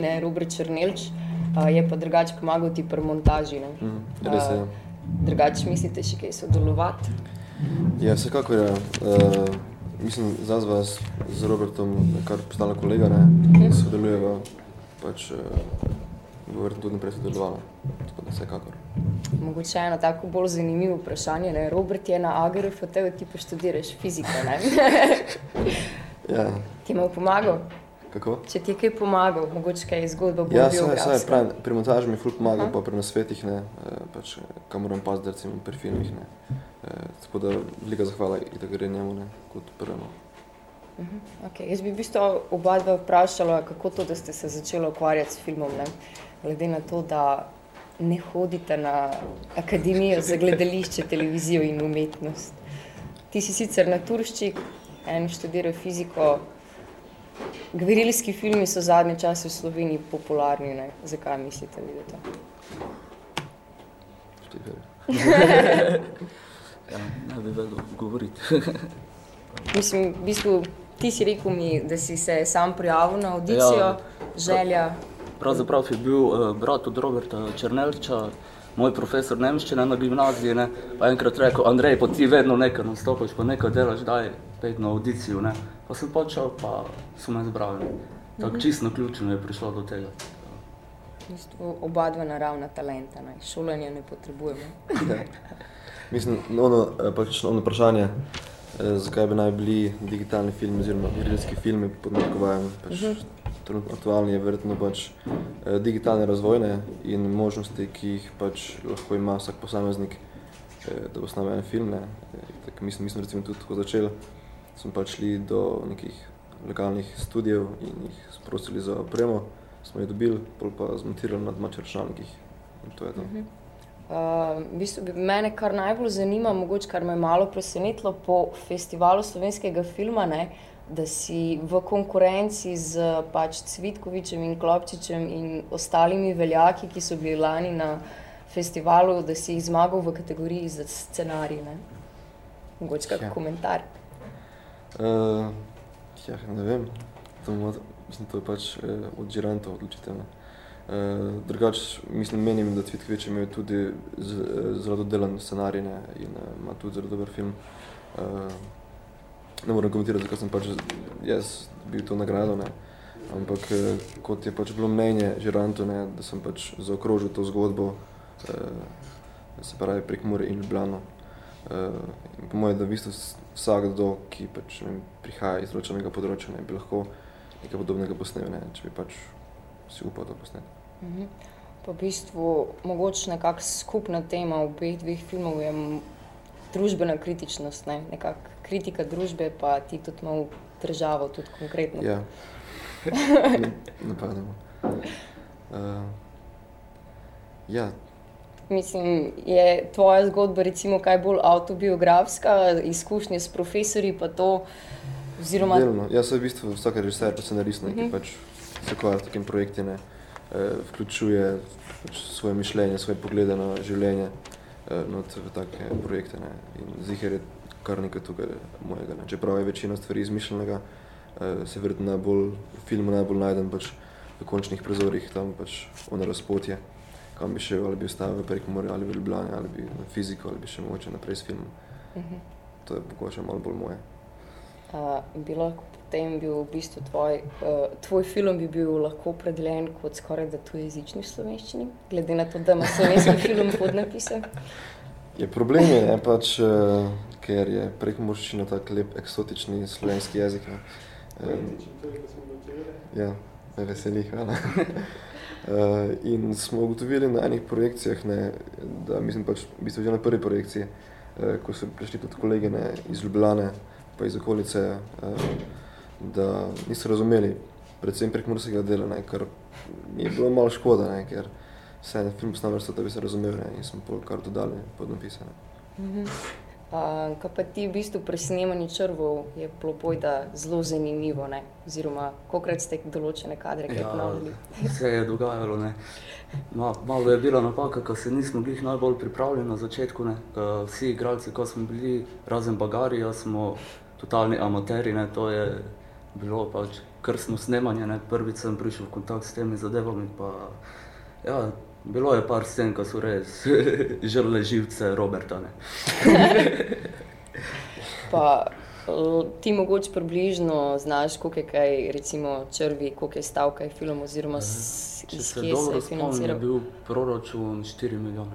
ne, Robert Črnelč, uh, je pa drugače pomagal ti pri montaži. Mm, res je. Uh, drugače mislite še kaj sodelovati? Ja, vsekakor je. Uh, mislim, za vas z Robertom, kar postala kolega, ne, mm. sodelujeva, pač uh, verjetno tudi naprej sodelovala. Tako da vsekakor. Mogoče eno tako bolj zanimivo vprašanje. Ne? Robert je na AGRF, ti pa študiraš fiziko. ja. Ti mu pomagal? Kako? Če ti je kaj pomagal, mogoče kaj zgodba bolj ja, biografska. Ja, pravim, pri montaži mi je ful pomagal, Aha. pa pri nasvetih, ne, eh, pač, kam moram paziti, recimo pri filmih. Ne. E, tako da velika zahvala da gre njemu ne, kot prvemu. Uh -huh. okay. Jaz bi v bistvu oba dva vprašala, kako to, da ste se začeli ukvarjati s filmom, ne? glede na to, da ne hodite na akademijo za gledališče, televizijo in umetnost. Ti si sicer naturščik, en študira fiziko, Gverilski filmi so zadnje čase v Sloveniji popularni. Ne? Zakaj mislite, da je to? ja, ne bi vedel govoriti. Mislim, v bistvu, ti si rekel mi, da si se sam prijavil na audicijo, ja, želja. Pravzaprav je bil uh, brat od Roberta Črnelča, moj profesor nemščine na gimnaziji. Ne? Pa enkrat rekel, Andrej, pa ti vedno nekaj nastopaš, pa nekaj delaš, daj, pej na audicijo. Ne? Pa sem počel, pa so me zbrali. Tako mhm. čisto ključno je prišlo do tega. Oba dva naravna talenta, ne? šolanje ne potrebujemo. Ja. Mislim, ono, eh, pač ono vprašanje, eh, zakaj bi naj bili digitalni filmi oziroma virilski filmi pod narekovajem, pač uh mhm. -huh. trenutno aktualni je verjetno pač eh, digitalne razvojne in možnosti, ki jih pač lahko ima vsak posameznik, da bo snimil en film. Ne? Tak, mislim, mislim recimo tudi tako začel, smo pač šli do nekih legalnih studijev in jih sprosili za opremo, smo jih dobili, pol pa zmontirali na domačih računalnikih in to je to. Uh -huh. Uh, v bistvu bi mene kar najbolj zanima, mogoče kar me je malo presenetilo po festivalu slovenskega filma, ne, da si v konkurenci z pač Cvitkovičem in Klopčičem in ostalimi veljaki, ki so bili lani na festivalu, da si jih zmagal v kategoriji za scenarij. Ne. Mogoče kak ja. komentar. Uh, ja, ne vem, to, mislim, to je pač eh, od žirantov odločitev. Uh, drugač, mislim, menim, da Cvitkovič ima tudi zelo delan scenarij ne, in uh, ima tudi zelo dober film. Uh, ne moram komentirati, zakaj sem pač jaz bil to nagrado, ne. ampak uh, kot je pač bilo mnenje žirantov, ne, da sem pač zaokrožil to zgodbo, uh, se pravi prek Mure in Ljubljano. Uh, po mojem, da v bistvu vsakdo, ki pač, ne, prihaja iz določenega področja, ne, bi lahko nekaj podobnega posnel, ne, če bi pač si upal to posneti. Mhm. Pa v bistvu mogoče nekako skupna tema obeh dveh filmov je družbena kritičnost, ne? nekak kritika družbe, pa ti tudi malo državo, tudi konkretno. Ja, napadamo. Uh, ja. Mislim, je tvoja zgodba recimo kaj bolj autobiografska, izkušnje s profesori pa to, oziroma... Delno, jaz sem v bistvu vsak režiser, pa scenarist, uh -huh. ki mhm. pač se ukvarja s takim projekti, ne? eh, vključuje pač svoje mišljenje, svoje poglede na življenje eh, not v take projekte. Ne. In ziher je kar nekaj tukaj mojega. Ne. Čeprav je večina stvari izmišljenega, eh, se verjetno najbolj, v filmu najbolj najdem pač v končnih prizorih, tam pač ono razpotje, kam bi šel, ali bi ostal v Prekmorju, ali v Ljubljani, ali bi na fiziko, ali bi še mogoče naprej s filmom. Uh mhm. -huh. To je pokoče malo bolj moje. Uh, bi lahko potem bil v bistvu tvoj, uh, tvoj film bi bil lahko opredeljen kot skoraj da tujezični v slovenščini, glede na to, da ima slovenski film pod napisem? Je problem je, ne, pač, uh, ker je prekmorščina tak lep, eksotični slovenski jezik. Ne. Um, ja, me veseli. Uh, in smo ugotovili na enih projekcijah, ne, da mislim pač, v bistvu že na prvi projekciji, uh, ko so prišli tudi kolege ne, iz Ljubljane, pa iz okolice, uh, da niso razumeli, predvsem prek morskega dela, ne, kar mi je bilo malo škoda, ne, ker se je film snamil, da bi se razumel ne, in smo kar dodali pod napisane. Uh, kaj pa ti v bistvu pri snemanju črvov je bilo bojda zelo zanimivo, ne? oziroma kolikrat ste določene kadre kaj ja, ponavljali? se je dogajalo, ne. Ma, malo je bila napaka, ko se nismo bili najbolj pripravljeni na začetku, ne. Vsi igralci, ko smo bili razen bagarija, smo totalni amateri, ne, to je bilo pač krstno snemanje, ne, prvič sem prišel v kontakt s temi zadevami, pa ja, bilo je par scen, ko so res žrle živce Roberta. Pa l- ti mogoče približno znaš, koliko je kaj, recimo črvi, koliko je stavka je film oziroma s- iz se kje se dobro je financiral. bil proračun 4 milijone.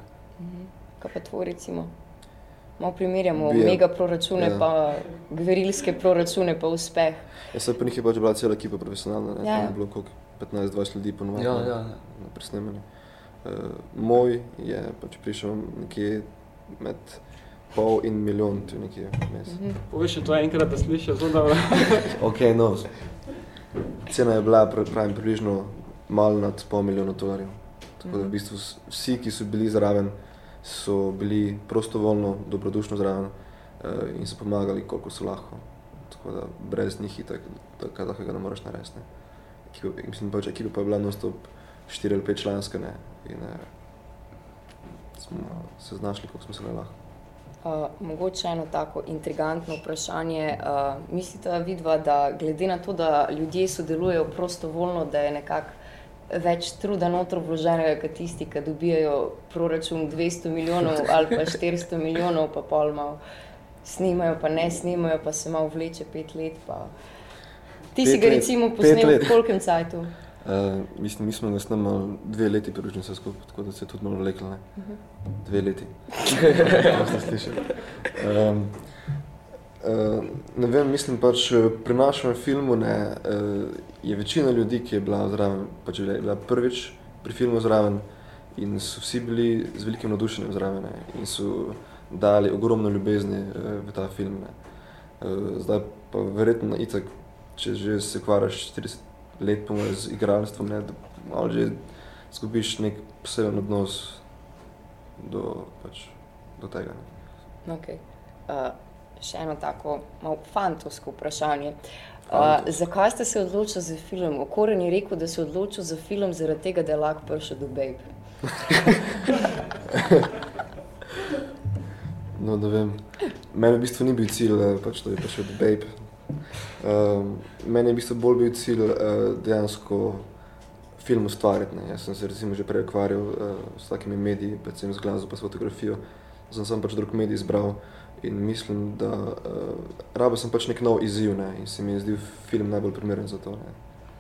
Kaj pa tvoj recimo? Malo primerjamo Bi je- mega proračune, ja. pa gverilske proračune, pa uspeh. Ja, se pri njih je pač bila cela ekipa profesionalna, ne, Ja, tam je bilo koliko, 15-20 ljudi ponovadi Ja, ja, ja. na presnemanju. Uh, moj je pač prišel nekje med pol in milijon, tu nekje vmes. Mhm. Poveš še to enkrat, da slišiš zelo dobro. Ok, no, cena je bila, pra- pravim, približno malo nad pol milijona dolarjev. Tako da v bistvu s- vsi, ki so bili zraven, so bili prostovoljno, dobrodušno zraven uh, in so pomagali, koliko so lahko. Tako da brez njih itak, tako takega ne moreš narediti. mislim, pač ekipa pa je bila non-stop 4 ali 5 članska ne, in uh, smo se znašli, koliko smo se le lahko. Uh, mogoče eno tako intrigantno vprašanje. Uh, mislite vidva, da glede na to, da ljudje sodelujejo prostovoljno, da je nekako več truda notro vloženega, kot tisti, ki dobijajo proračun 200 milijonov ali pa 400 milijonov, pa pol malo snimajo, pa ne snimajo, pa se malo vleče pet let. Pa... Ti si Pet ga let, recimo posnel v kolkem cajtu? Uh, mislim, mi smo ga snemali dve leti približno vse skupaj, tako da se je tudi malo vleklo, ne? Dve leti. Kako ste slišali? Um, uh, ne vem, mislim pač eh, pri našem filmu ne, uh, je večina ljudi, ki je bila zraven, pač je bila prvič pri filmu zraven in so vsi bili z velikim navdušenjem zraven ne, in so dali ogromno ljubezni uh, v ta film. Ne. Uh, zdaj pa verjetno itak, če že se kvaraš 40 let pomoj z igralstvom, ne, da malo že zgubiš nek poseben odnos do, pač, do tega. Ne. Okay. Uh, še eno tako malo fantovsko vprašanje. Uh, Fantovsko. zakaj ste se odločili za film? Okoren je rekel, da se je odločil za film zaradi tega, da je lahko prišel do Babe. No, da vem. Meni v bistvu ni bil cilj, pač, da bi prišel do Babe. Um, meni je v bistvu bolj bil cilj uh, dejansko film ustvariti. Ne. Jaz sem se recimo že prej ukvarjal uh, s takimi mediji, predvsem z glasbo pa s fotografijo. Sem pač drug medij izbral in mislim, da uh, rabo sem pač nek nov izziv ne, in se mi je zdel film najbolj primeren za to. Ne.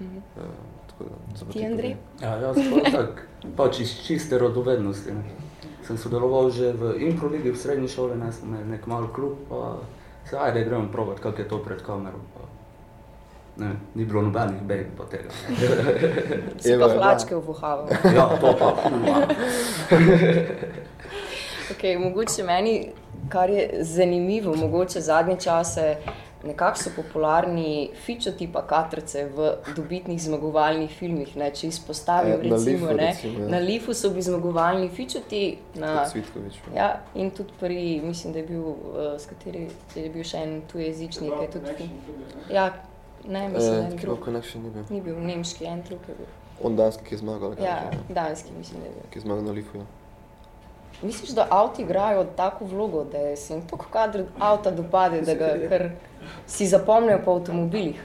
Mhm. Uh, tako da, Ti, Andrej? Ja, jaz pa tak, pač iz čiste radovednosti. Ne. Sem sodeloval že v improligi v srednji šoli, ne, smo imeli nek mal klub, pa se ajde gremo provat, kako je to pred kamero. Pa, ne, ni bilo nobenih bejb pa tega. Si Eva pa je hlačke uvohaval. Ja, to pa. ja. Okay, mogoče meni, kar je zanimivo, mogoče zadnje čase, nekako so popularni fičotipa katrce v dobitnih zmagovalnih filmih. Ne? Če izpostavim, Ja, na recimo, Lifu, ne, recimo, ja. na Lifu so bili zmagovalni fičoti, na, ne. ja, in tudi pri, mislim, da je bil, uh, s kateri je bil še en tujezični, ki je tudi. Ja, ne, mislim, da Eh, je Kilo drug. Connection ni bil. Ni bil nemški, en drug je bil. On danski, ki je zmagal. Ja, ne? danski, mislim, da je bil. Ki je zmagal na Lifu. Ja. Misliš, da avti igrajo tako vlogo, da se jim tako kadar avta dopade, da ga kar si zapomnijo po avtomobilih?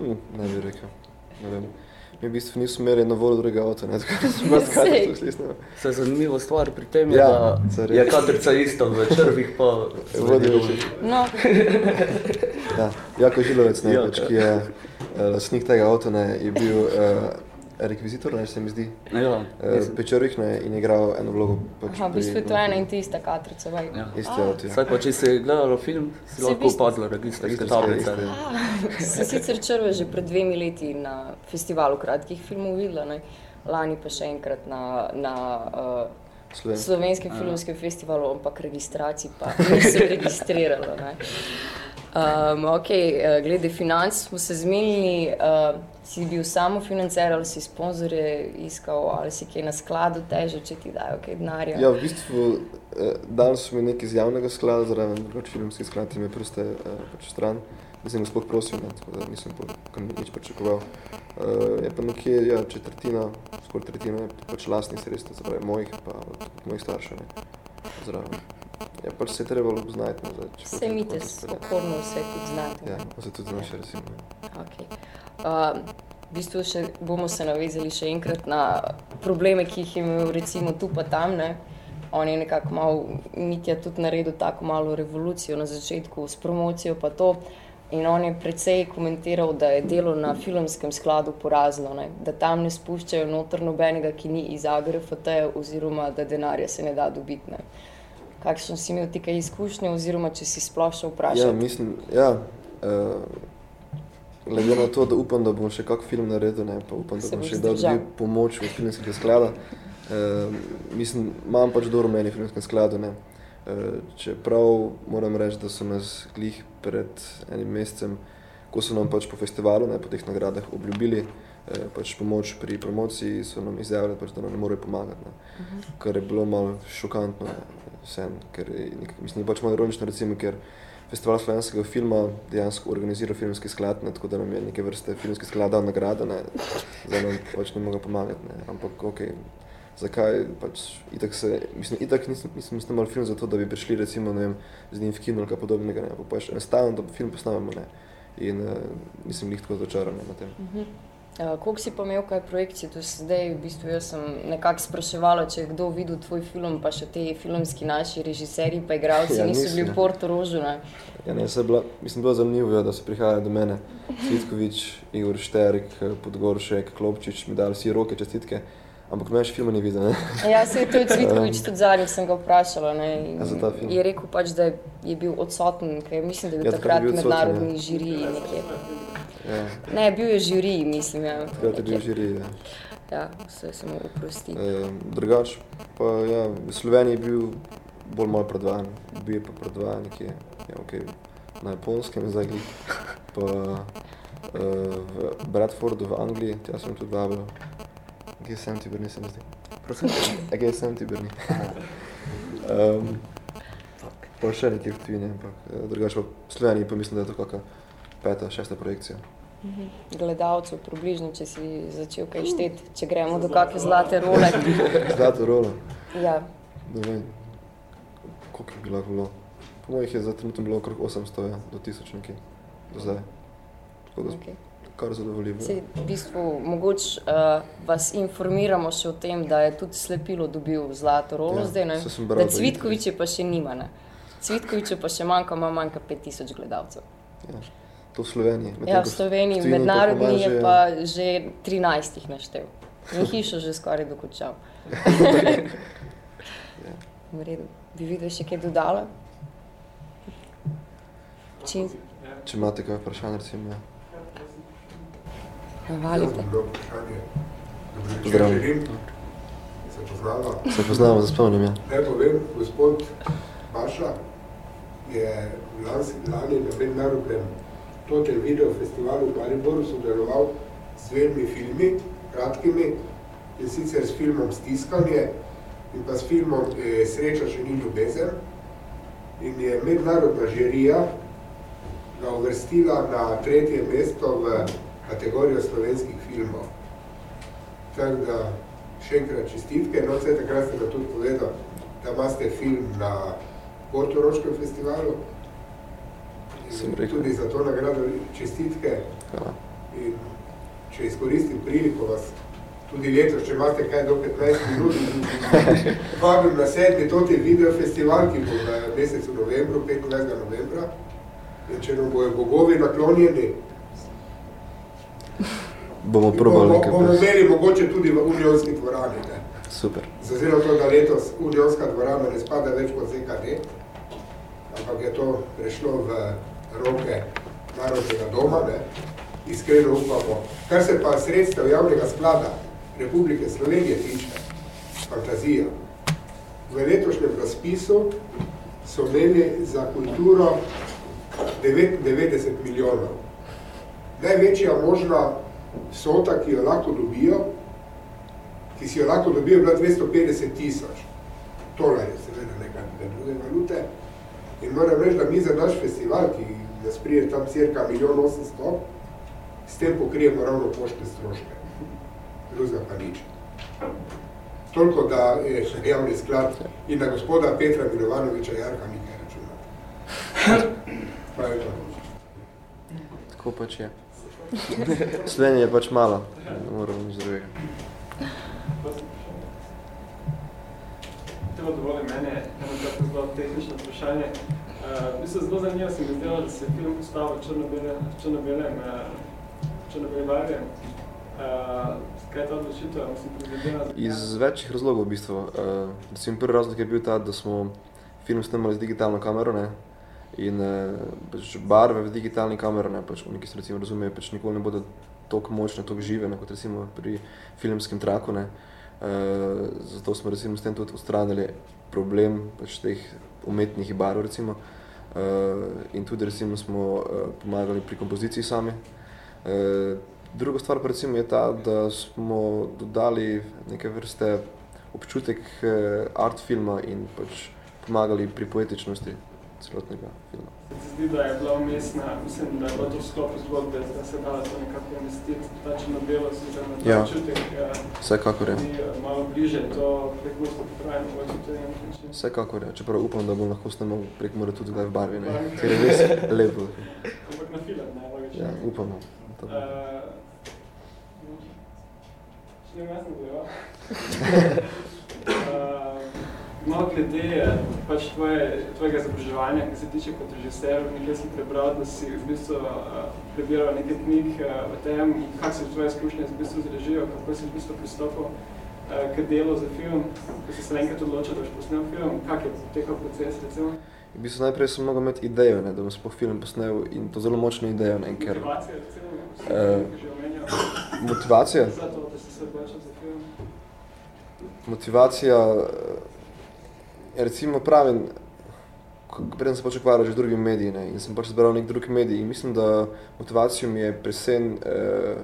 Mm, ne bi rekel. Ne vem. Mi v bistvu nismo imeli na voljo drugega avta, ne, tako da smo Sej. kar tu slisnemo. Se zanimiva stvar pri tem je, Ja, da je kadrca ista v črvih, pa Vodijo že. No, Ja, Jako Žilovec, ne, pač, ki je uh, lastnik tega avta, ne, je bil uh, rekvizitor, ne, se mi zdi, Ja, uh, mislim, Pečorih ne, in je igral eno vlogo. Pač aha, v bistvu je to ena in tista katrica. ja. Isti A. avto, ja. Vsaj pa, če si gledala film, si Si lahko opazila registrske Registrske tablice. liste. Sem sicer črve že pred dvemi leti na festivalu kratkih filmov videla, ne? lani pa še enkrat na, na uh, Sloven. slovenskem filmskem festivalu, ampak registracij pa nisem registrirala. Ne? Um, ok, uh, glede financ smo se zmenili, uh, si bil samo financer ali si sponzorje iskal ali si kaj na skladu teže, če ti dajo kaj denarja. Ja, v bistvu eh, dali so mi nekaj iz javnega sklada, zraven pač filmski sklad, ki me prste eh, pač stran. Nisem ga sploh prosil, ne, tako da nisem nič pričakoval. Uh, je pa nekje ja, četrtina, skoraj tretjina je pač lastnih sredstev, se pravi mojih pa od mojih staršev. Ne, zraven. Ja, pač se je trebalo. No, se imite s okorno vse tudi znajte. Ja, pa se tudi znaš, recimo. Okay. Uh, v bistvu še, bomo se navezali še enkrat na probleme, ki jih je imel recimo tu pa tam. Ne? On je nekako malo, Mitja tudi naredil tako malo revolucijo na začetku s promocijo pa to. In on je precej komentiral, da je delo na filmskem skladu porazno, ne? da tam ne spuščajo noter nobenega, ki ni iz AGRFT, oziroma da denarja se ne da dobiti. Ne? Kakšno si imel tukaj izkušnje, oziroma če si sploh še vprašal? Ja, mislim, ja. Uh, glede na to, da upam, da bom še kak film naredil, ne, pa upam, da se bom še dal dobil pomoč od filmskega sklada. Uh, mislim, imam pač dobro meni filmskem skladu. Ne. Uh, čeprav moram reči, da so nas glih pred enim mesecem, ko so nam pač po festivalu, ne, po teh nagradah obljubili eh, pač pomoč pri promociji, so nam izjavili, pač, da nam ne morejo pomagati. Ne. Uh -huh. Kar je bilo malo šokantno, vsem, ker je, mislim, pač malo ironično, recimo, ker festival slovenskega filma dejansko organizira filmski sklad, ne, tako da nam je neke vrste filmski sklad dal nagrado, ne, zdaj nam pač ne mogo pomagati, ne, ampak okay, zakaj pač itak se, mislim, itak nisem snimal film zato, da bi prišli recimo, ne vem, z njim v kino ali kaj podobnega, ne, pa pač enostavno, da film posnamemo, ne, in uh, nisem njih tako začaran na tem. Uh -huh. Uh, koliko si pa imel kaj projekcij, se zdaj v bistvu jaz sem nekako spraševala, če je kdo videl tvoj film, pa še te filmski naši režiserji pa igralci ja, niso bili v Porto Rožu, ne? Ja, ne, se bila, mislim, bilo zanimivo, ja, da so prihajali do mene, Svitkovič, Igor Šterik, Podgoršek, Klopčič, mi dali vsi roke čestitke, Ampak noč filma ni videl. Ja, se je tudi Cvitkovič, tudi zadnjič sem ga vprašala. Ja, je rekel pač, da je bil odsoten, ker mislim, da je bil ja, takrat mednarodni ja. žiriji nekje. Ja. Ne, bil je žiriji, mislim. Ja, takrat je bil žiriji, ja. Ja, vse se mu oprosti. E, drugač, pa ja, v Sloveniji je bil bolj malo predvajan, bil je pa predvajan nekje, ja, okay, na japonskem zdaj, pa uh, v Bradfordu v Angliji, tja sem tudi vabil. Kje sem ti brni, se mi zdi? Prosim? A kje sem ti brni? um, pa še nekje v tujini, ampak eh, drugače pa v Sloveniji pa mislim, da je to kakva peta, šesta projekcija. Mhm. Gledalcev približno, če si začel kaj šteti, če gremo do kakve zlate role. zlate role? Ja. Ne vem, koliko je bilo bilo. Po mojih je za trenutno bilo okrog 800 ja, do 1000 nekaj do zdaj. Tako da okay kar zadovoljivo. V bistvu, mogoče uh, vas informiramo še o tem, da je tudi slepilo dobil zlato rolo ja, zdaj, ne? da Cvitkovič je pa še nima. Ne? Cvitkovič je pa še manjka, ima manjka 5000 gledalcev. Ja, to v Sloveniji. Ja, v Sloveniji, mednarodni je pa že 13 jih naštel. In hišo že skoraj dokončal. ja. V redu. Bi videl še kaj dodala? Če imate kaj vprašanje, recimo. Ja. Navalite. Zdravo. Se poznava? Se poznava, za spomnim, ja. Ne povem, gospod Paša je lani na mednarodnem Total Video Festivalu v Mariboru sodeloval s dvemi filmi, kratkimi, in sicer s filmom Stiskanje in pa s filmom eh, Sreča še ni ljubezen. In je mednarodna žirija ga uvrstila na tretje mesto v kategorijo slovenskih filmov. Tako da, še enkrat čestitke, no vse takrat ste ga tudi povedal, da imate film na Portoroškem festivalu. Sem rekel. Tudi za to nagrado čestitke. Hvala. In če izkoristim priliko vas, tudi letos, če imate kaj do 15 minut, vabim na sedmi toti video festival, ki bo v mesecu novembru, 15. novembra. In če nam bojo bogovi naklonjeni, bomo probali nekaj. Bomo, bomo imeli mogoče tudi v unionski dvorani. Ne? Super. Zazirno to, da letos unionska dvorana ne spada več kot ZKD, ampak je to prešlo v roke Narodnega doma, ne? iskreno upamo. Kar se pa sredstev javnega sklada Republike Slovenije tiče, fantazija. V letošnjem razpisu so imeli za kulturo 99 milijonov. Največja možna vsota, ki jo lahko dobijo, ki si jo lahko dobijo, je bila 250 tisoč dolarjev, seveda nekaj druge valute. In moram reči, da mi za naš festival, ki nas prije tam cirka milijon 800, s tem pokrijemo ravno poštne stroške. Druzga pa nič. toliko, da je še javni sklad in na gospoda Petra Milovanoviča Jarka nekaj računa. Pa je to. Tako pač je. Slovenija je pač mala, ne moramo nič drugega. Teba dovolj mene, eno tako zelo tehnično vprašanje. Uh, mislim, zelo zanimivo se mi zdelo, da se je film postavil črno-bele, črno-belem, uh, črno-bele barve. Uh, kaj je ta odločitev? Mislim. Iz večjih razlogov v bistvu. Uh, recimo prvi razlog je bil ta, da smo film snemali z digitalno kamero, ne, in uh, pač barve v digitalni kameri, ne, pač oni, ki se recimo razumejo, pač nikoli ne bodo toliko močne, toliko žive, ne, kot recimo pri filmskem traku, ne. Uh, zato smo recimo s tem tudi ustranili problem pač teh umetnih barv recimo. Uh, in tudi recimo smo uh, pomagali pri kompoziciji sami. Uh, druga stvar pa recimo je ta, da smo dodali neke vrste občutek art filma in pač pomagali pri poetičnosti celotnega filma. Se zdi, da je bila umestna, mislim, da je bilo to v sklopu zgodbe, da se dala to nekako umestiti, ta črno-belo, se da na ta Ja. občutek, eh, Vsekakor je. eh, malo bliže to prekusno popravljeno, mogoče to je na nek način. Vsekakor je, čeprav upam, da bom lahko snemal prek mora tudi kdaj v barvi, ne, ker je res lepo. Ampak na film, ne, logično. Ja, upamo. bo. Uh, Še ne jasno bilo. uh, malo glede eh, pač tvoje, tvojega izobraževanja, ki se tiče kot režiser, nekaj sem prebral, da si v bistvu uh, prebiral nekaj knjig uh, o tem, kak so tvoje izkušnje v bistvu z režijo, kako si v bistvu pristopil uh, k delu za film, ko si se enkrat odločil, da boš posnel film, kak je potekal proces, recimo? V bistvu najprej sem mogel imeti idejo, ne, da bom sploh film posnel in to zelo močno idejo, ne, ker Motivacija, recimo, Eh, uh, motivacija, za to, da si se odločil za film. motivacija, eh, recimo pravim, preden sem pač ukvarjal že z drugimi mediji ne, in sem pač zbral nek drug medij in mislim, da motivacijo mi je presen eh,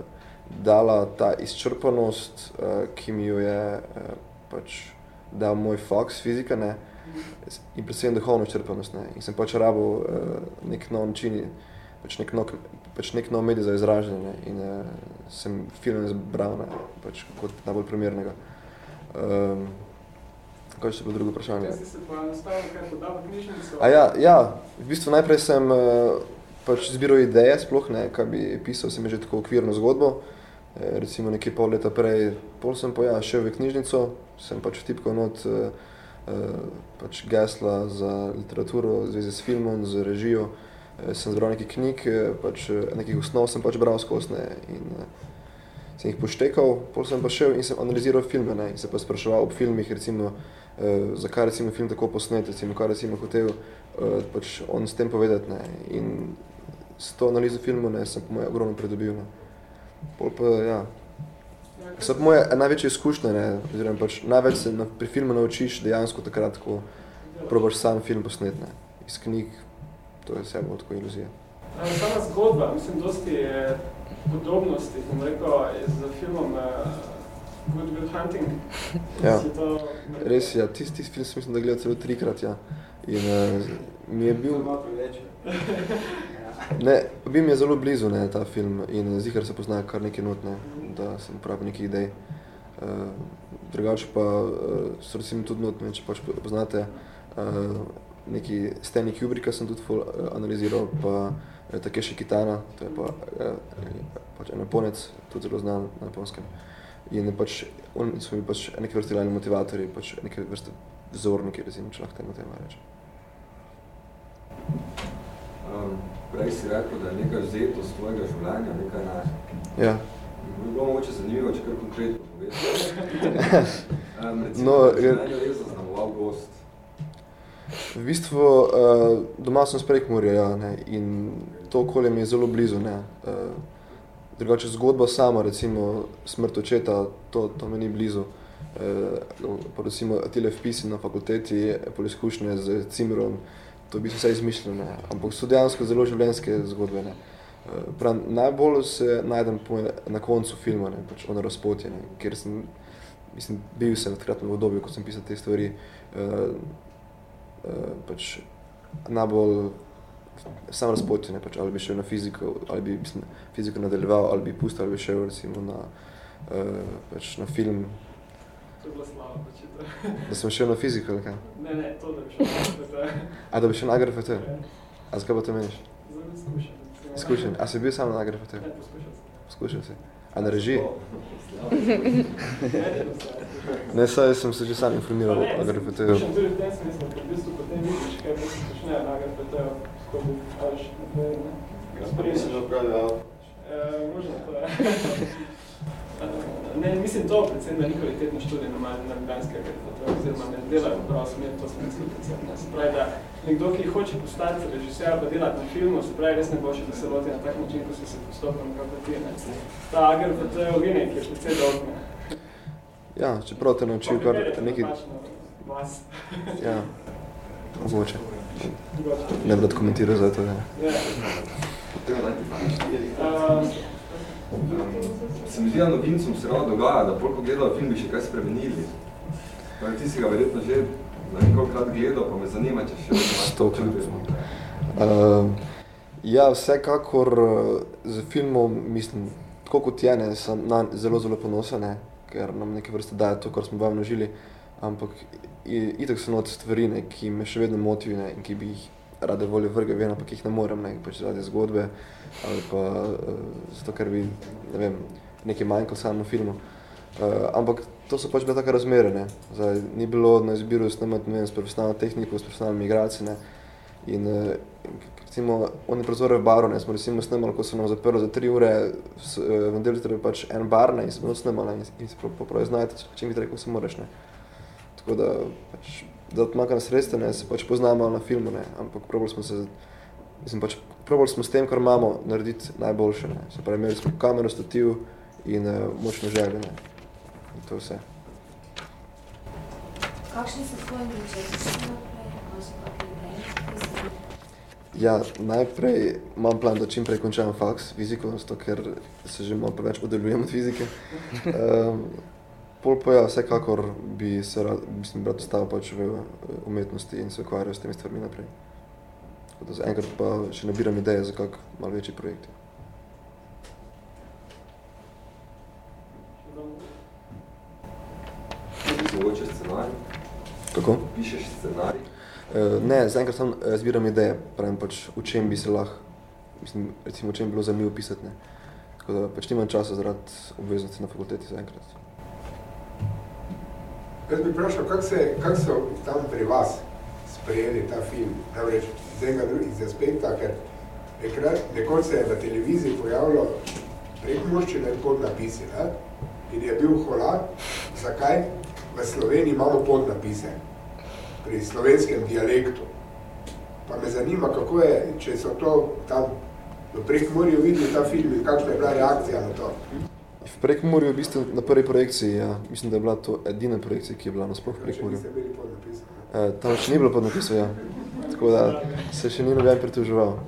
dala ta izčrpanost, eh, ki mi jo je eh, pač dal moj faks fizika, ne, in predvsem duhovno izčrpanost, ne, in sem pač rabil eh, nek nov način, pač nek nov, pač nek nov medij za izražanje, ne, in eh, sem film izbral, ne, pač kot najbolj primernega. Um, kaj še bilo drugo vprašanje? Kaj si se poenostavil, kaj podal v knjižnico? A ja, ja, v bistvu najprej sem uh, pač zbiral ideje, sploh ne, kaj bi pisal, sem že tako okvirno zgodbo, e, recimo nekje pol leta prej, pol sem pa ja, šel v knjižnico, sem pač vtipkal not uh, pač gesla za literaturo, v zvezi s filmom, z režijo, e, sem zbral nekaj knjig, e, pač e, nekih osnov sem pač bral skozi ne, in sem jih poštekal, pol sem pa šel in sem analiziral filme ne, in se pa spraševal ob filmih, recimo, uh, zakaj recimo film tako posnet, recimo, kaj recimo hotel uh, pač on s tem povedati. Ne. In s to analizo filmu ne, sem po moje ogromno pridobil. Ne. Pol pa, ja. So po moje največje izkušnje, ne, oziroma pač največ se na, pri filmu naučiš dejansko takrat, ko probaš sam film posnet, ne. Iz knjig, to je vse bolj tako iluzija. Sama zgodba, mislim, dosti je podobnosti, bom rekel, je za filmom uh, Good Will Hunting. Ja. To, Res ja, tisti tis film sem mislim, da gledal celo trikrat, ja. In uh, mi je bil... Ne, bil mi je zelo blizu ne, ta film in zihar se pozna kar nekaj not, ne, da sem uporabil nekaj idej. Uh, drugače pa uh, so recimo tudi not, ne, če pač poznate uh, neki Stanley Kubricka sem tudi ful, analiziral, pa uh, Takeshi Kitana, to je pa, uh, pač en Japonec, tudi zelo znan na japonskem. In pač, on so mi pač neke vrste glavni motivatorji, pač neke vrste vzorniki, recimo, če lahko temu temu rečem. Um, prej si rekel, da je nekaj vzetost tvojega življenja, nekaj naš. Ja. Bi bilo mogoče zanimivo, če kar konkretno poveš. Um, recimo, No, je- res. V bistvu uh, doma sem s Prekmurja ja, ne, in to okolje mi je zelo blizu. Ne. Uh, drugače zgodba sama, recimo smrt očeta, to, to mi ni blizu. Uh, pa recimo tile vpisi na fakulteti, pol izkušnje z Cimerom, to v bistvu vse izmišljeno, ampak so dejansko zelo življenjske zgodbe. Ne. Uh, prav, najbolj se najdem po, na koncu filma, ne, pač ono razpotje, ne, kjer sem, mislim, bil sem v takratnem obdobju, ko sem pisal te stvari, uh, pač najbolj sam razpotje, ne, pač, ali bi šel na fiziko, ali bi mislim, fiziko nadaljeval, ali bi pustil, ali bi šel recimo na, uh, pač na film. To je bila slava počita. Da sem šel na fiziko ali kaj? Ne, ne, to, da bi šel na FT. A da bi šel na AGRFT? A zakaj pa to meniš? Zelo izkušen. Izkušen. A si bil sam na AGRFT? Ne, poskušal sem. Poskušal si. A? Ne, se. Ne, saj sem se že sam informiral o AGRFT-ju. Poskušam tudi v tem smislu, ker v bistvu potem vidiš, kaj v bistvu počnejo na FT-ju, ko bi, ališ, naprej, ne. Spremljal sem odpravljal. Eh, možno to je. Ne, mislim to, predvsem na nekvalitetno študijo na na Ljubljanskega graditva, oziroma ne delajo prav smer, to sem mislil predvsem. Ne. Se pravi, da nekdo, ki hoče postati režiser pa delati na filmu, se pravi, res ne boljše, da se loti na tak način, ko si se postopil nekako ti. Ne. Ta ager pa to je ovinek, ki je predvsem dolg. ne. Ja, čeprav te naučil kar neki... napačno vas. Ja, mogoče. Ne bi rad komentiral za to, ja. Ja. Eh, Se mi zdi, da novincom se ravno dogaja, da pol, ko gledajo film, bi še kaj spremenili. Pa ti si ga verjetno že na nekokrat gledal, pa me zanima, če še Stokrat. občutek. Uh, ja, vsekakor uh, z filmom, mislim, tako kot je, ne, sem na zelo, zelo ponosen, ne, ker nam neke vrste daje to, kar smo vam nažili, ampak itak so not stvari, ne, ki me še vedno motijo ne, in ki bi jih rade volje vrgel ven, ampak jih ne morem, ne, pač zaradi zgodbe ali pa uh, zato, ker bi, ne vem, nekaj manjkalo samemu filmu. Uh, ampak to so pač bile take razmere, ne. Zdaj, ni bilo na izbiru snemati, ne vem, s profesionalno tehniko, s profesionalnimi igralci, ne. In uh, recimo, oni prizore v baru, ne, smo recimo snemali, ko so nam zaprli za tri ure, s, uh, v nedeljo treba pač en bar, ne, in smo snemali in, in se popravi znajte, čim bi rekel, se moraš, ne. Tako da, pač, da odmakam sredstva, ne, se pač poznamo na filmu, ne, ampak probali smo se, mislim pač, probali smo s tem, kar imamo, narediti najboljše, ne. Se pravi, imeli smo kamero, stativ in uh, močno želje, ne. In to vse. Kakšni so tvoji načrti Ja, najprej imam plan, da čim prej končam faks, fiziko, zato ker se že malo preveč oddaljujem od fizike. Um, pol pa ja, vsekakor bi se rad, mislim, rad ostal pač v eh, umetnosti in se ukvarjal s temi stvarmi naprej. Tako da zaenkrat pa še nabiram ideje za kak malo večji projekt. Mogoče scenarij, Kako? pišeš scenarij. Uh, ne, zaenkrat samo uh, zbiram ideje, pravim pač, v čem bi se lahko, mislim, recimo, v čem bi bilo zanimivo pisati, ne. Tako da pač nimam časa zaradi obveznosti na fakulteti zaenkrat. Jaz bi vprašal, kako se, kak so tam pri vas sprejeli ta film? Namreč z enega drugega iz aspekta, ker ekrat, nekoč se je na televiziji pojavilo prekmorščina in podnapisi, ne? In je bil holar, zakaj? V Sloveniji imamo podnapise pri slovenskem dialektu. Pa me zanima, kako je, če so to tam v Prekmorju videli ta film in kakšna je bila reakcija na to. V Prekmurju, v bistvu na prvi projekciji, ja, mislim, da je bila to edina projekcija, ki je bila nasploh v podnapisani. E, tam še ni bilo podnapisov, ja. Tako da se še ni noben pritoževal.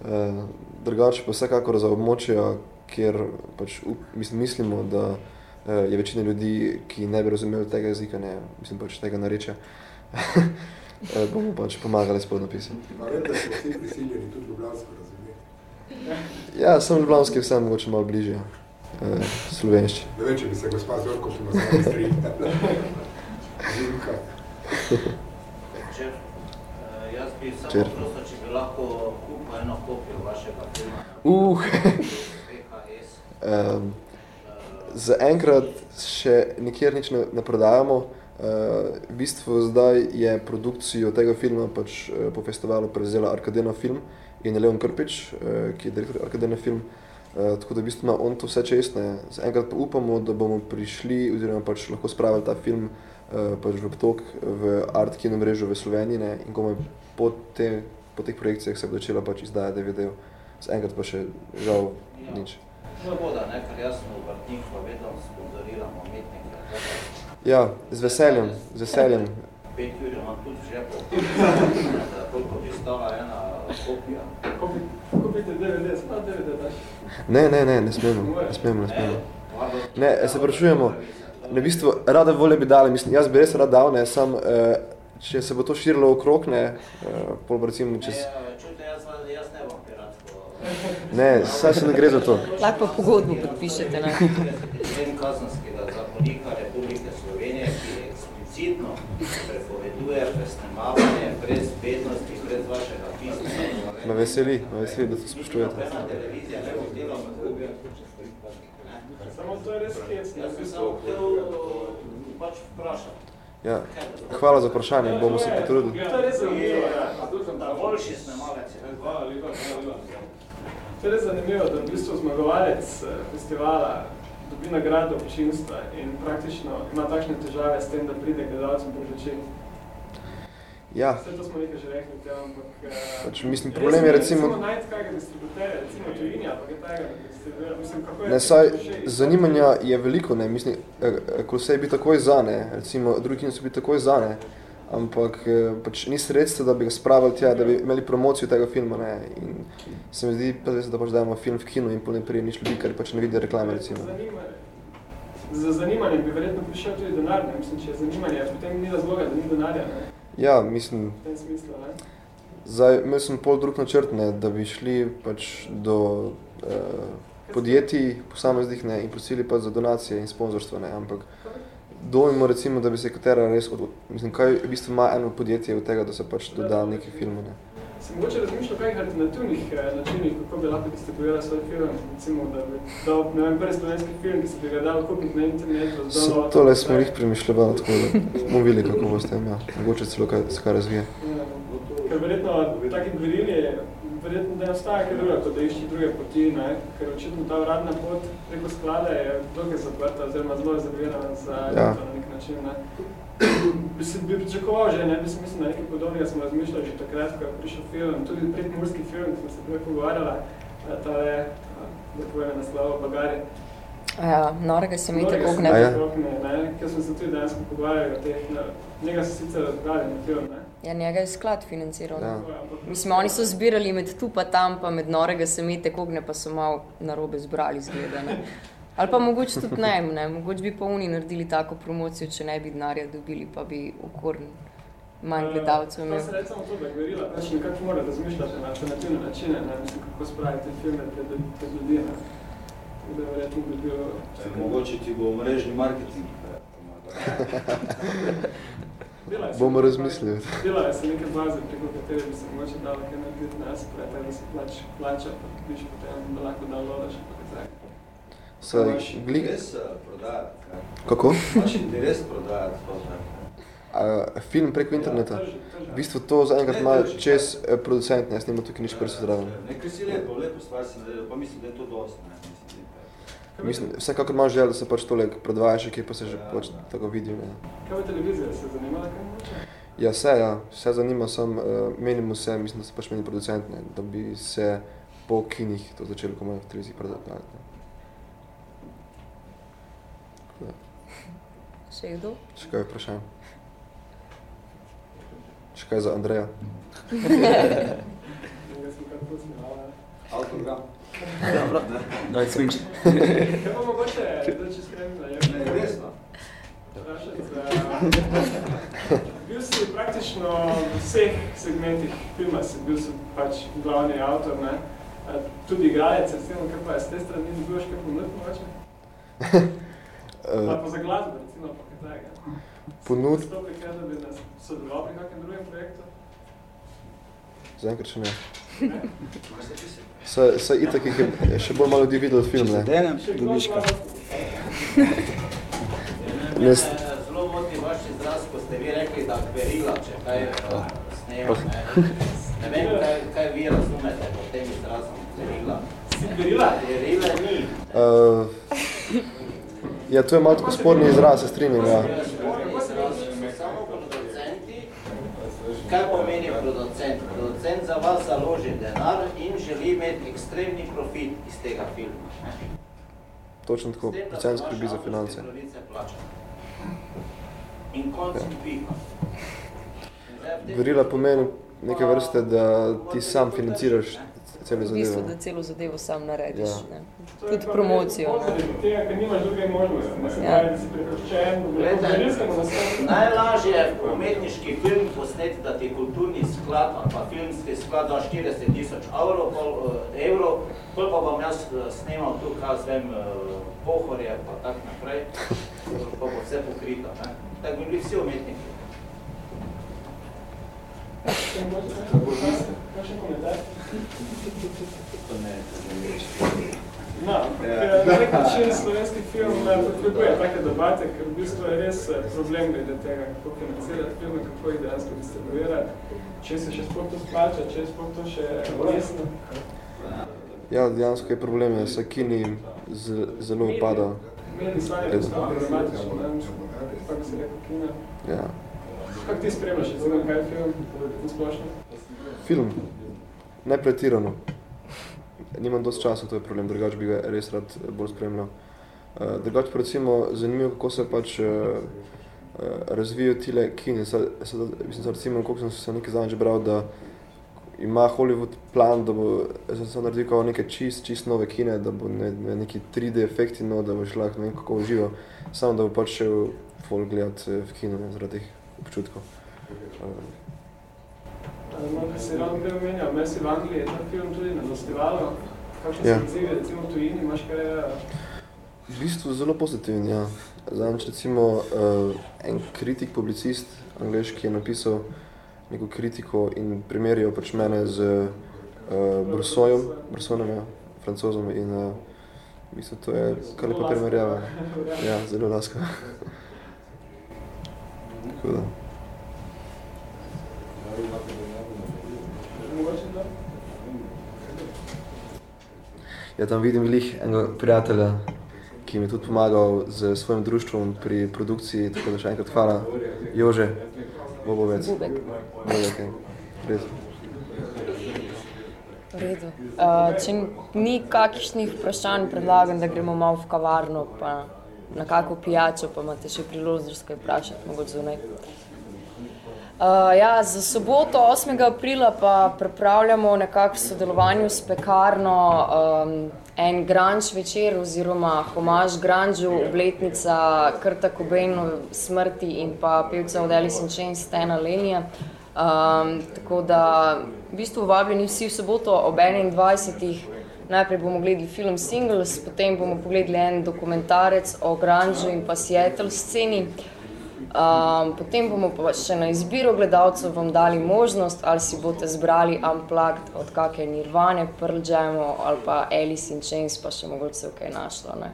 E, drugače pa vsekakor za območja, kjer pač mislimo, da e, je večina ljudi, ki ne bi razumeli tega jezika, ne, mislim pač tega narečja, e, bomo pač pomagali s podnapisi. Pa vem, da smo vsi prisiljeni tudi ljubljansko razumeti. Ja, sem ljubljanski vsem mogoče malo bližje e, slovenščini. Ne vem, če bi se gospa Zorko tu nazaj strinjala. Zimka. Večer. Eh, Jaz bi samo prosil, če bi lahko kupil eno kopijo vašega filma. Uh. VHS. Um, Eh, Zaenkrat še nikjer nič ne, ne prodajamo. Uh, v bistvu zdaj je produkcijo tega filma pač, uh, po festivalu prevzela Arkadena Film in Leon Krpič, uh, ki je direktor Arkadena Film. Uh, tako da v bistvu ima on to vse čestne. Zaenkrat pa upamo, da bomo prišli oziroma pač lahko spravili ta film uh, pač v obtok v art kino mrežo v Sloveniji ne, in ko po, te, po teh projekcijah se bo začela pač izdaja DVD-jev. Zaenkrat pa še žal Ja. nič. Škoda, ne, ker jaz sem obrtnik, pa vedno sponzoriram umetnike. Pa Ja, z veseljem, z veseljem. Pet ur imam tudi v žepu. Da koliko bi stala ena kopija. Kupite DVD, sploh DVD daš. Ne, ne, ne, ne smemo, ne smemo, ne smemo. Ne, se sprašujemo, na bistvu rade volje bi dali, mislim, jaz bi res rad dal, ne, sam, eh, če se bo to širilo okrog, ne, eh, pol recimo čez, Ne, čujte, jaz, jaz ne bom piratsko. Ne, saj se ne gre za to. Lahko pa pogodbo podpišete, ne? Člen kazenskega zakonika Republike Slovenije, ki eksplicitno prepoveduje presnemavanje brez vednosti, brez vašega pisma. Me veseli, me veseli, da to spoštujete. Televizija ne bo delala tako. Samo to je res hec. Jaz sem samo hotel pač vprašati. Ja. Hvala za vprašanje, bomo se potrudili. To je res zanimivo. ja. Da boljši snemalec je. Hvala lepa, hvala lepa. To je res zanimivo, da v bistvu zmagovalec eh, festivala dobi nagrado občinstva in praktično ima takšne težave s tem, da pride gledalcem pred oči. Ja, Vse to smo nekaj že rekli, te, ampak... eh, pač mislim, problem je recimo... Recimo najti kakega distributerja, recimo tujini, ali pa kaj tega, da distribuira. Mislim, kako je... Ne, saj zanimanja je veliko, ne, mislim, Kolosej bi takoj za, ne, recimo drugi kino so bi takoj za, ne, ampak eh, pač ni sredstva, da bi ga spravili tja, da bi imeli promocijo tega filma, ne, in se mi zdi, pa da pač dajemo film v kino in ne prije nič ljudi, ker pač ne vidi reklame, recimo. Zanimanje. Za zanimanje bi verjetno prišel tudi denar, ne? Mislim, če je zanimanje, potem ni razloga, da ni denarja, ne? Ja, mislim, V tem smislu, ne? zdaj, imel sem pol drug načrt, ne, da bi šli pač do eh, podjetij posameznih, ne, in prosili pa za donacije in sponzorstva, ne, ampak dojmo recimo, da bi se katera res, od, mislim, kaj v bistvu ima eno podjetje od tega, da se pač doda neki film, ne. Sem mogoče razmišljal kakih alternativnih eh, načinih, kako bi lahko distribuirali svoj film, recimo, da bi dal, ne vem, prvi slovenski film, ki se bi ga dal kupiti na internetu, downloadom. tole smo jih premišljevali, tako da bomo videli, kako bo s tem, ja. Mogoče celo kaj, kaj razvije. Ja, Ker verjetno taki gverili, verjetno ne ostaja kaj druga, kot da išči druge poti, ne? ker očitno ta uradna pot preko sklada je dokaj zaprta oziroma zelo rezervirana za Ja. ja. na nek način. Ne? Bi se bi pričakoval že, ne bi se mislim, da nekaj podobnega smo razmišljali že takrat, ko je prišel film, tudi predmurski film, smo se prej pogovarjala, eh, ta je, da povem naslov, Bagari. Ja, norega se mi tako A ogne. ja? Ogne, ne, ker smo se tudi danes pogovarjali o teh, njega so sicer razbrali na film, ne. Ja, njega je sklad financiral. Ja. Ja. Mislim, oni so zbirali med tu pa tam, pa med norega se mi te kogne, pa so malo narobe zbrali, zgleda. Ne? Ali pa mogoče tudi ne, ne, mogoče bi pa oni naredili tako promocijo, če ne bi denarja dobili, pa bi okorn manj gledalcev To imel. se recimo to, da je govorila, pač nekako mora razmišljati na alternativne načine, ne, mislim, kako spraviti filme pred, pred ljudi, ne. Tako Da verjetno bi bil... Mogoče ti bo mrežni marketing eh, se Bomo razmislili. Delajo se neke baze, preko katere bi se mogoče dalo kaj narediti na spred, da se plač, plača, pa dobiš potem, da lahko downloadaš, pa kaj tak. Saj, Imaš gli, interes eh, prodajati, kaj? kako? Imaš interes prodajati? A, film preko interneta. Ja, trži, trži. V bistvu to zaenkrat ima čez eh, producent, ne, jaz nima tukaj nič prsi zraven. Nekaj si lepo, lepo stvar si naredil, pa mislim, da je to dosti, ne, mislim, je vsekakor imaš željo, da se pač tole predvaja še kje, pa se že pač tako vidi, ne. Kaj bo televizija, se je zanimala kaj? Ja, vse, ja, vse zanima, sam uh, menimo se, mislim, da se pač meni producent, ne, da bi se po kinih to začelo komaj v televiziji. Ne. Da, Še kdo? Še kaj je vprašanje? Še kaj za Andreja? Nekaj Autogram. Daj switch. Kaj pa mogoče, da če spremljala, je Ne, resno. Bil si praktično v vseh segmentih filma, si bil si pač glavni avtor, ne? Tudi igralec, recimo, kaj pa je z te strani dobivaš kaj ponuditi mogoče? Ali pa za glasbo, recimo, pa kaj takega. Ponud- Stopil kaj, da bi nas sodeloval pri kakšnem drugem projektu? zaenkrat še ne. Ne? Saj, saj itak jih je še bolj malo ljudi videl film, ne. Denem, Še kdo zna- Ne, s- Mene zelo moti vaš izraz, ko ste vi rekli, da kverila, če kaj uh, snema, ne. Ne vem, kaj, kaj vi razumete pod tem izrazom kverila. Si berila? Kverila ni. uh, ja, to je malo tako sporni izraz, se strinjam, ja. Sporni izraz, samo producenti. Kaj pomeni producent? Producent za vas založi denar in želi imeti ekstremni profit iz tega filma. ne. Točno tako, so skrbi za finance. In konc in pika. V tem Verila pomeni neke vrste, da ti sam financiraš celo v bistvu, zadevo. da celo zadevo sam narediš. Ja. Ne. Tudi promocijo. Tega, ker nimaš druge možnosti, Ja. Najlažje je umetniški film posneti, da ti kulturni sklad ali pa filmski sklad da 40 tisoč evrov, pol, eh, evrov, pol pa bom jaz eh, snemal tu, kaj z vem, eh, pohorje pa tak naprej, pa bo vse pokrito. Ne? Tako bi bili vsi umetniki. Kakšen komentar? No, ampak eh, na nek način slovenski film eh, potrebuje take debate, ker v bistvu je res eh, problem glede tega, kako financirati filme, kako jih dejansko distribuirati, če se še sploh to splača, če je sploh to še resno. Ja, dejansko je problem, je, se kini z, zelo upada. Mediji so Res. enostavno problematični, ne, kako si rekel, kina. Ja. Kako ti spremljaš, recimo, kaj je film na splošno? Film, ne pretirano. Nimam dosti časa, to je problem, drugače bi ga res rad bolj spremljal. Uh, drugače pa recimo zanimivo, kako se pač uh, uh, razvijajo tile kine. Sad, sad, mislim, sad, recimo, koliko sem se nekaj zadnjič bral, da ima Hollywood plan, da bo se naredil kao neke čist, čist nove kine, da bo ne, ne, neki 3D efekti, no, da boš lahko ne vem kako užival, samo da bo pač šel folk gledat eh, v kino ne, zaradi teh občutkov. Uh, No, ko si ravno prej omenjal, Messi v Angliji je ta film tudi na festivalu. Kakšne Ja. so odzivi, recimo v tujini, imaš kaj? eh, V bistvu zelo pozitiven, ja. Zadnjič recimo uh, en kritik, publicist angleški je napisal neko kritiko in primerjal pač mene z uh, Brussojem, Brussonom, ja, francozom in uh, bistvu to je kar lepa primerjava. Ja, zelo laska. Tako da. Ja, tam vidim lih enega prijatelja, ki mi je tudi pomagal z svojim društvom pri produkciji, tako da še enkrat hvala. Jože, Bobovec. Bubek. Bobek, ja. Res. V redu. Uh, če ni kakšnih vprašanj, predlagam, da gremo malo v kavarno, pa na kako pijačo, pa imate še priložnost kaj vprašati, mogoče zunaj. Uh, ja, za soboto 8. aprila pa pripravljamo nekako v sodelovanju s pekarno um, en grunge večer oziroma homaž grunžu, obletnica Krta Cobainu smrti in pa pevca od Alice in Chains Stena Lenija. Um, tako da v bistvu vabljeni vsi v soboto ob 21. Najprej bomo gledali film Singles, potem bomo pogledali en dokumentarec o grunžu in pa Seattle sceni. Um, potem bomo pa še na izbiro gledalcev vam dali možnost, ali si boste zbrali Unplugged od kakšne Nirvane, Pearl Jamu ali pa Alice in Chains, pa še mogoče se kaj našlo. Ne?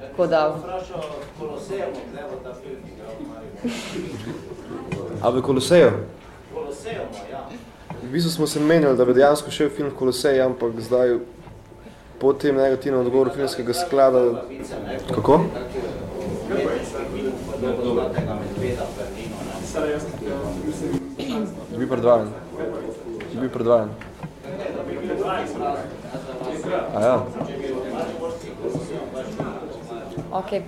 Tako da. A v Koloseju? Koloseum, ja. V bistvu smo se menjali, da bi dejansko šel film Kolosej, ampak zdaj po tem negativnem odgovoru filmskega sklada... Kako? Sarajevski, ja, mislim, Je bil predvajan. Je bil predvajan. A ja. okay.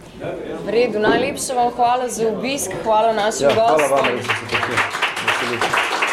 v redu, najlepša vam hvala za obisk, hvala našim Ja, hvala gostom. vam, da ste se prišli.